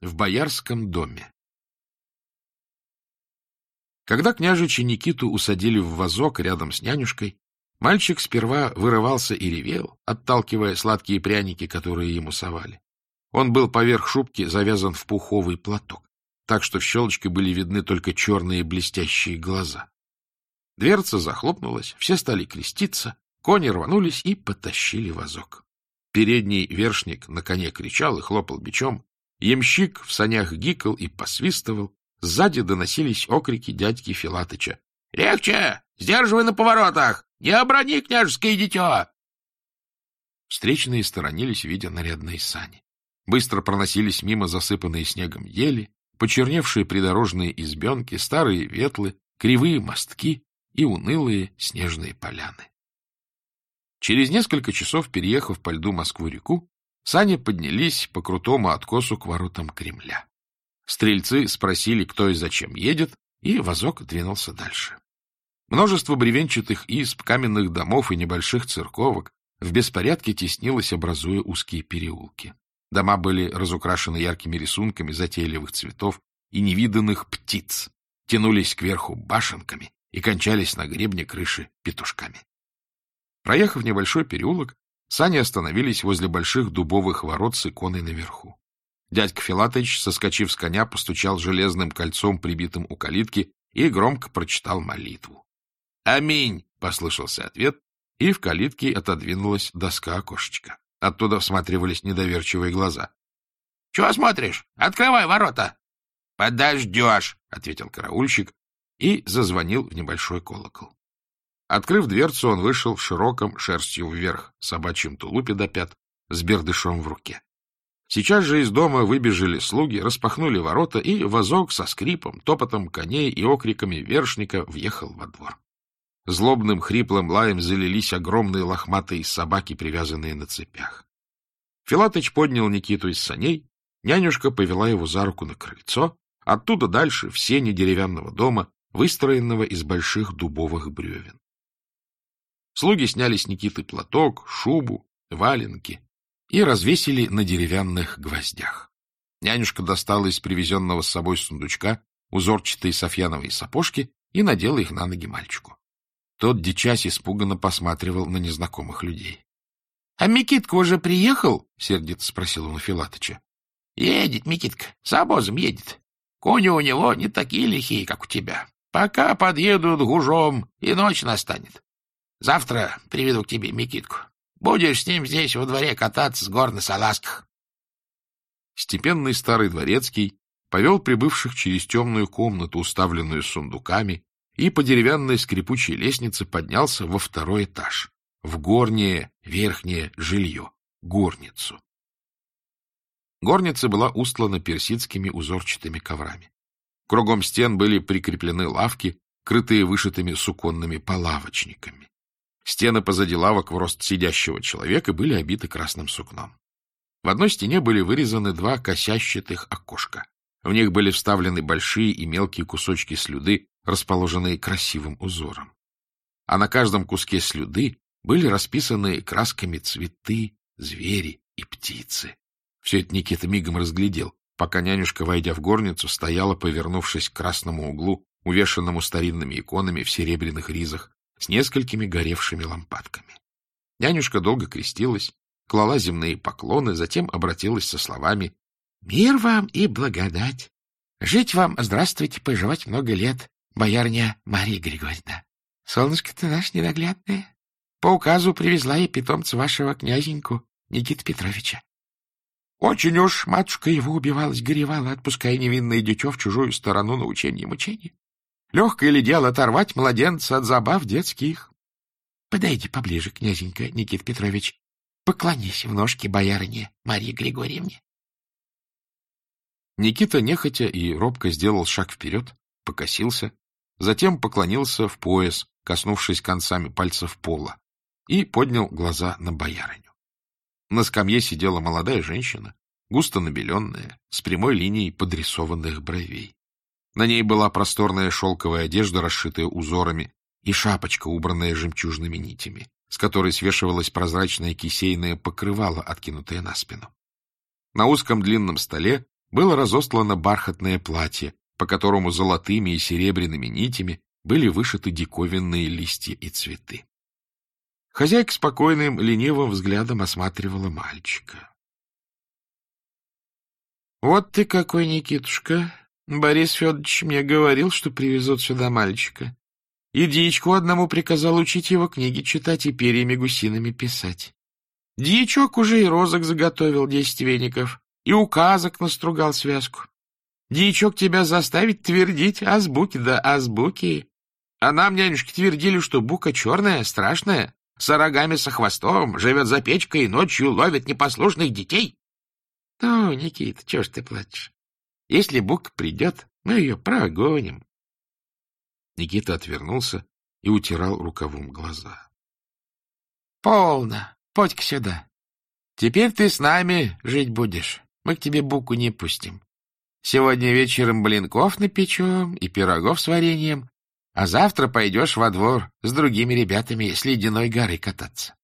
в боярском доме. Когда княжича Никиту усадили в вазок рядом с нянюшкой, мальчик сперва вырывался и ревел, отталкивая сладкие пряники, которые ему совали. Он был поверх шубки завязан в пуховый платок, так что в щелочке были видны только черные блестящие глаза. Дверца захлопнулась, все стали креститься, кони рванулись и потащили вазок. Передний вершник на коне кричал и хлопал бичом, ямщик в санях гикал и посвистывал, сзади доносились окрики дядьки Филатыча. — Легче! Сдерживай на поворотах! Не оброни княжеское дитё! Встречные сторонились, видя нарядные сани. Быстро проносились мимо засыпанные снегом ели, почерневшие придорожные избенки, старые ветлы, кривые мостки и унылые снежные поляны. Через несколько часов, переехав по льду Москву-реку, сани поднялись по крутому откосу к воротам Кремля. Стрельцы спросили, кто и зачем едет, и вазок двинулся дальше. Множество бревенчатых изб, каменных домов и небольших церковок в беспорядке теснилось, образуя узкие переулки. Дома были разукрашены яркими рисунками затейливых цветов и невиданных птиц, тянулись кверху башенками и кончались на гребне крыши петушками. Проехав небольшой переулок, сани остановились возле больших дубовых ворот с иконой наверху. Дядька Филатович, соскочив с коня, постучал железным кольцом, прибитым у калитки, и громко прочитал молитву. «Аминь!» — послышался ответ, и в калитке отодвинулась доска окошечка. Оттуда всматривались недоверчивые глаза. — Чего смотришь? Открывай ворота! — Подождешь! — ответил караульщик и зазвонил в небольшой колокол. Открыв дверцу, он вышел в широком, шерстью вверх, собачьем тулупе до пят, с бердышом в руке. Сейчас же из дома выбежали слуги, распахнули ворота, и вазок со скрипом, топотом коней и окриками вершника въехал во двор. Злобным хриплым лаем залились огромные лохматые собаки, привязанные на цепях. Филатыч поднял Никиту из саней, нянюшка повела его за руку на крыльцо, оттуда дальше в сене деревянного дома, выстроенного из больших дубовых бревен. Слуги сняли с Никиты платок, шубу, валенки и развесили на деревянных гвоздях. Нянюшка достала из привезенного с собой сундучка узорчатые софьяновые сапожки и надела их на ноги мальчику. Тот, дичась, испуганно посматривал на незнакомых людей. — А Микитка уже приехал? — сердито спросил он у Филатыча. — Едет, Микитка, с обозом едет. Кони у него не такие лихие, как у тебя. Пока подъедут гужом, и ночь настанет. Завтра приведу к тебе Микитку. Будешь с ним здесь во дворе кататься с гор на салазках. Степенный старый дворецкий повел прибывших через темную комнату, уставленную сундуками, и по деревянной скрипучей лестнице поднялся во второй этаж, в горнее верхнее жилье, горницу. Горница была устлана персидскими узорчатыми коврами. Кругом стен были прикреплены лавки, крытые вышитыми суконными полавочниками. Стены позади лавок в рост сидящего человека были обиты красным сукном. В одной стене были вырезаны два косящатых окошка. В них были вставлены большие и мелкие кусочки слюды, расположенные красивым узором. А на каждом куске слюды были расписаны красками цветы, звери и птицы. Все это Никита мигом разглядел, пока нянюшка, войдя в горницу, стояла, повернувшись к красному углу, увешанному старинными иконами в серебряных ризах, с несколькими горевшими лампадками. Нянюшка долго крестилась, клала земные поклоны, затем обратилась со словами «Мир вам и благодать! Жить вам, здравствуйте, поживать много лет, боярня Мария Григорьевна! Солнышко-то наш ненаглядное! По указу привезла я питомца вашего князеньку Никита Петровича. Очень уж матушка его убивалась, горевала, отпуская невинное дитё в чужую сторону на учение и мучение. Легкое ли дело оторвать младенца от забав детских? Подойди поближе, князенька Никит Петрович. Поклонись в ножки боярине Марии Григорьевне. Никита нехотя и робко сделал шаг вперед, покосился, затем поклонился в пояс, коснувшись концами пальцев пола, и поднял глаза на боярыню. На скамье сидела молодая женщина, густо набеленная, с прямой линией подрисованных бровей. На ней была просторная шелковая одежда, расшитая узорами, и шапочка, убранная жемчужными нитями, с которой свешивалось прозрачное кисейное покрывало, откинутое на спину. На узком длинном столе было разостлано бархатное платье, по которому золотыми и серебряными нитями были вышиты диковинные листья и цветы. Хозяйка спокойным, ленивым взглядом осматривала мальчика. — Вот ты какой, Никитушка! Борис Федорович мне говорил, что привезут сюда мальчика. И дьячку одному приказал учить его книги читать и перьями гусиными писать. Дьячок уже и розок заготовил десять веников, и указок настругал связку. Дьячок тебя заставит твердить азбуки да азбуки. А нам, нянюшки, твердили, что бука черная, страшная, с рогами со хвостом, живет за печкой и ночью ловит непослушных детей. Ну, Никита, чего ж ты плачешь? Если бука придет, мы ее прогоним. Никита отвернулся и утирал рукавом глаза. — Полно. Подь-ка сюда. Теперь ты с нами жить будешь. Мы к тебе буку не пустим. Сегодня вечером блинков напечем и пирогов с вареньем, а завтра пойдешь во двор с другими ребятами с ледяной горы кататься.